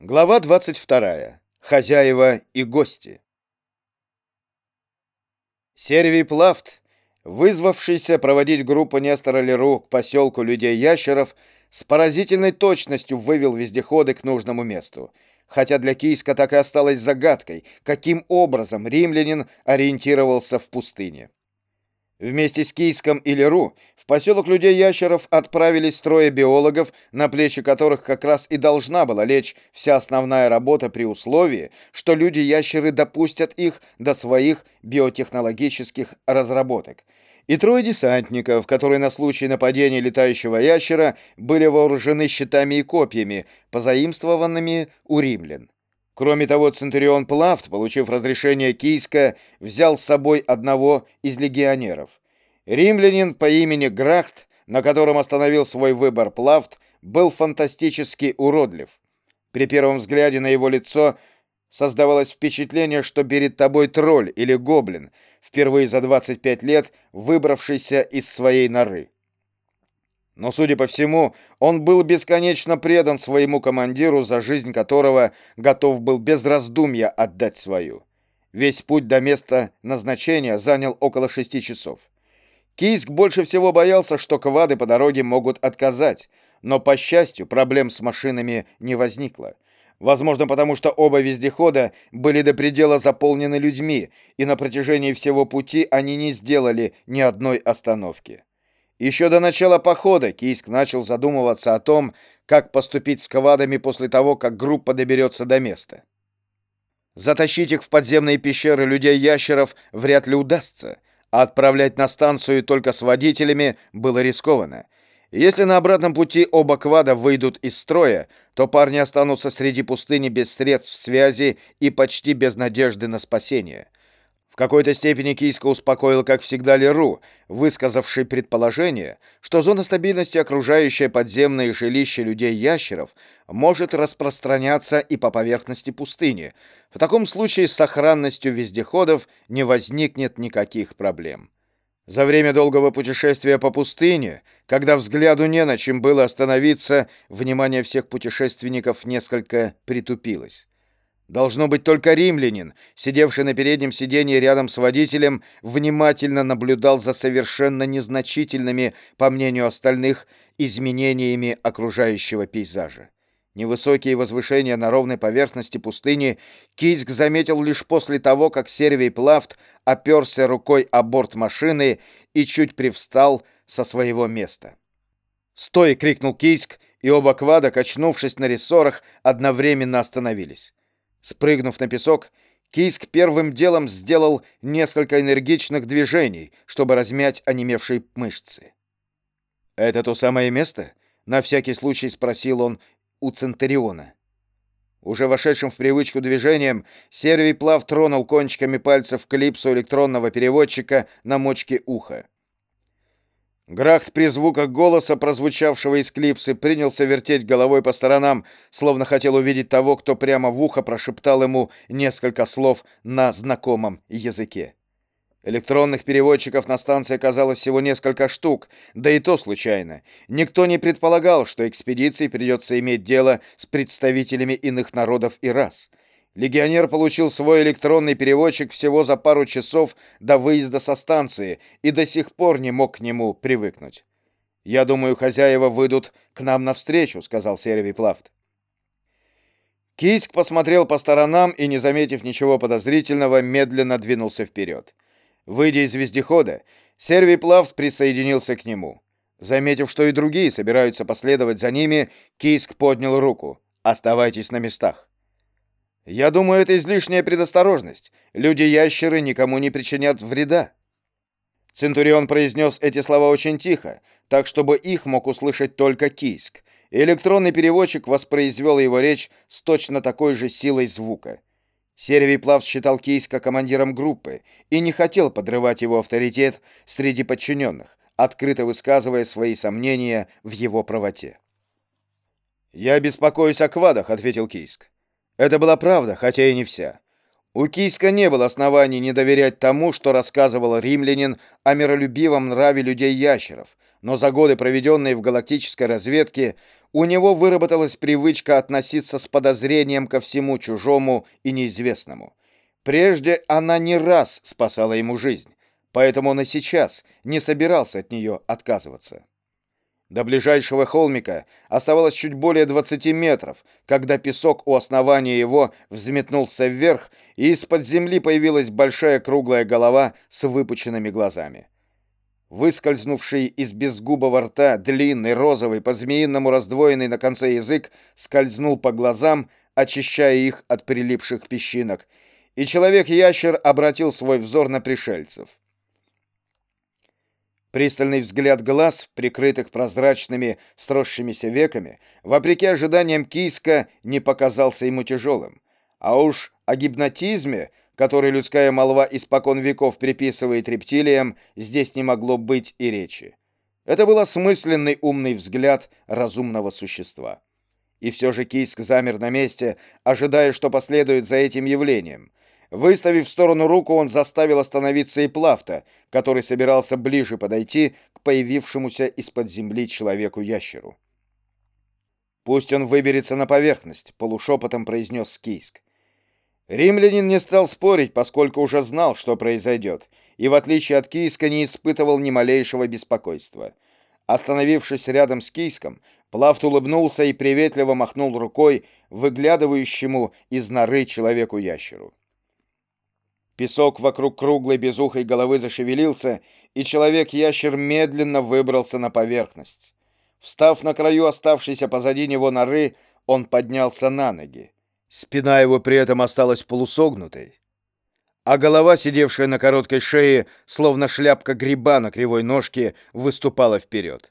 Глава 22. Хозяева и гости. Сервий Плафт, вызвавшийся проводить группу Нестора Леру к поселку людей-ящеров, с поразительной точностью вывел вездеходы к нужному месту, хотя для Кийска так и осталось загадкой, каким образом римлянин ориентировался в пустыне. Вместе с Кийском и Леру в поселок людей-ящеров отправились трое биологов, на плечи которых как раз и должна была лечь вся основная работа при условии, что люди-ящеры допустят их до своих биотехнологических разработок. И трое десантников, которые на случай нападения летающего ящера были вооружены щитами и копьями, позаимствованными у римлян. Кроме того, Центурион Плафт, получив разрешение Кийска, взял с собой одного из легионеров. Римлянин по имени Грахт, на котором остановил свой выбор Плафт, был фантастически уродлив. При первом взгляде на его лицо создавалось впечатление, что перед тобой тролль или гоблин, впервые за 25 лет выбравшийся из своей норы. Но, судя по всему, он был бесконечно предан своему командиру, за жизнь которого готов был без раздумья отдать свою. Весь путь до места назначения занял около шести часов. Кийск больше всего боялся, что квады по дороге могут отказать, но, по счастью, проблем с машинами не возникло. Возможно, потому что оба вездехода были до предела заполнены людьми, и на протяжении всего пути они не сделали ни одной остановки. Еще до начала похода Кийск начал задумываться о том, как поступить с квадами после того, как группа доберется до места. Затащить их в подземные пещеры людей-ящеров вряд ли удастся, а отправлять на станцию только с водителями было рискованно. Если на обратном пути оба квада выйдут из строя, то парни останутся среди пустыни без средств связи и почти без надежды на спасение какой-то степени Кийска успокоил, как всегда, Леру, высказавший предположение, что зона стабильности, окружающая подземные жилища людей-ящеров, может распространяться и по поверхности пустыни. В таком случае с сохранностью вездеходов не возникнет никаких проблем. За время долгого путешествия по пустыне, когда взгляду не на чем было остановиться, внимание всех путешественников несколько притупилось. Должно быть, только римлянин, сидевший на переднем сиденье рядом с водителем, внимательно наблюдал за совершенно незначительными, по мнению остальных, изменениями окружающего пейзажа. Невысокие возвышения на ровной поверхности пустыни Кийск заметил лишь после того, как Сервий Плафт оперся рукой о борт машины и чуть привстал со своего места. «Стой!» — крикнул Кийск, и оба квада, качнувшись на рессорах, одновременно остановились. Спрыгнув на песок, Кийск первым делом сделал несколько энергичных движений, чтобы размять онемевшие мышцы. «Это то самое место?» — на всякий случай спросил он у Центуриона. Уже вошедшим в привычку движением, Сервий плав тронул кончиками пальцев клипсу электронного переводчика на мочке уха. Грахт при звуках голоса, прозвучавшего из клипсы, принялся вертеть головой по сторонам, словно хотел увидеть того, кто прямо в ухо прошептал ему несколько слов на знакомом языке. Электронных переводчиков на станции оказалось всего несколько штук, да и то случайно. Никто не предполагал, что экспедиции придется иметь дело с представителями иных народов и рас. Легионер получил свой электронный переводчик всего за пару часов до выезда со станции и до сих пор не мог к нему привыкнуть. «Я думаю, хозяева выйдут к нам навстречу», — сказал Сервий Плафт. Кийск посмотрел по сторонам и, не заметив ничего подозрительного, медленно двинулся вперед. Выйдя из вездехода, Сервий Плафт присоединился к нему. Заметив, что и другие собираются последовать за ними, Кийск поднял руку. «Оставайтесь на местах». Я думаю, это излишняя предосторожность. Люди-ящеры никому не причинят вреда. Центурион произнес эти слова очень тихо, так чтобы их мог услышать только Кийск. электронный переводчик воспроизвел его речь с точно такой же силой звука. Сервий Плав считал Кийска командиром группы и не хотел подрывать его авторитет среди подчиненных, открыто высказывая свои сомнения в его правоте. «Я беспокоюсь о квадах», — ответил Кийск. Это была правда, хотя и не вся. У Кийска не было оснований не доверять тому, что рассказывал римлянин о миролюбивом нраве людей-ящеров, но за годы, проведенные в галактической разведке, у него выработалась привычка относиться с подозрением ко всему чужому и неизвестному. Прежде она не раз спасала ему жизнь, поэтому он и сейчас не собирался от нее отказываться. До ближайшего холмика оставалось чуть более 20 метров, когда песок у основания его взметнулся вверх, и из-под земли появилась большая круглая голова с выпученными глазами. Выскользнувший из безгубого рта длинный розовый по-змеиному раздвоенный на конце язык скользнул по глазам, очищая их от прилипших песчинок, и человек-ящер обратил свой взор на пришельцев. Пристальный взгляд глаз, прикрытых прозрачными сросшимися веками, вопреки ожиданиям Кийска, не показался ему тяжелым. А уж о гипнотизме, который людская молва испокон веков приписывает рептилиям, здесь не могло быть и речи. Это был осмысленный умный взгляд разумного существа. И все же Кийск замер на месте, ожидая, что последует за этим явлением. Выставив в сторону руку, он заставил остановиться и Плафта, который собирался ближе подойти к появившемуся из-под земли человеку-ящеру. «Пусть он выберется на поверхность», — полушепотом произнес Скийск. Римлянин не стал спорить, поскольку уже знал, что произойдет, и в отличие от Кийска не испытывал ни малейшего беспокойства. Остановившись рядом с Кийском, Плафт улыбнулся и приветливо махнул рукой выглядывающему из норы человеку-ящеру. Песок вокруг круглой безухой головы зашевелился, и человек-ящер медленно выбрался на поверхность. Встав на краю оставшейся позади него норы, он поднялся на ноги. Спина его при этом осталась полусогнутой, а голова, сидевшая на короткой шее, словно шляпка гриба на кривой ножке, выступала вперед.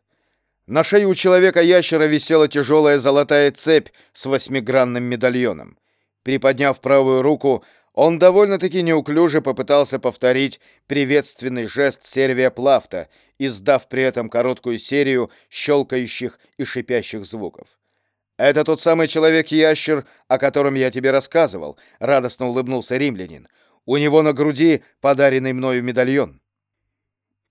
На шее у человека-ящера висела тяжелая золотая цепь с восьмигранным медальоном. Приподняв правую руку, он довольно-таки неуклюже попытался повторить приветственный жест Сервия Плафта, издав при этом короткую серию щелкающих и шипящих звуков. «Это тот самый человек-ящер, о котором я тебе рассказывал», — радостно улыбнулся римлянин. «У него на груди подаренный мною медальон».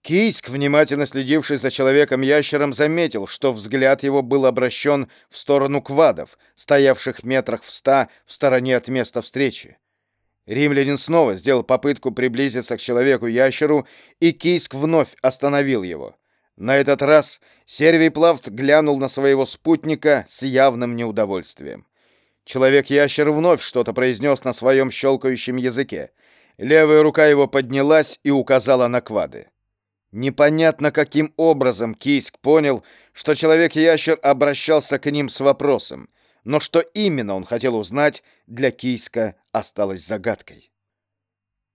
Кийск, внимательно следивший за человеком-ящером, заметил, что взгляд его был обращен в сторону квадов, стоявших метрах в ста в стороне от места встречи. Римлянин снова сделал попытку приблизиться к человеку-ящеру, и Кийск вновь остановил его. На этот раз Сервий Плавт глянул на своего спутника с явным неудовольствием. Человек-ящер вновь что-то произнес на своем щелкающем языке. Левая рука его поднялась и указала на квады. Непонятно, каким образом Кийск понял, что человек-ящер обращался к ним с вопросом, но что именно он хотел узнать, для Кийска осталось загадкой.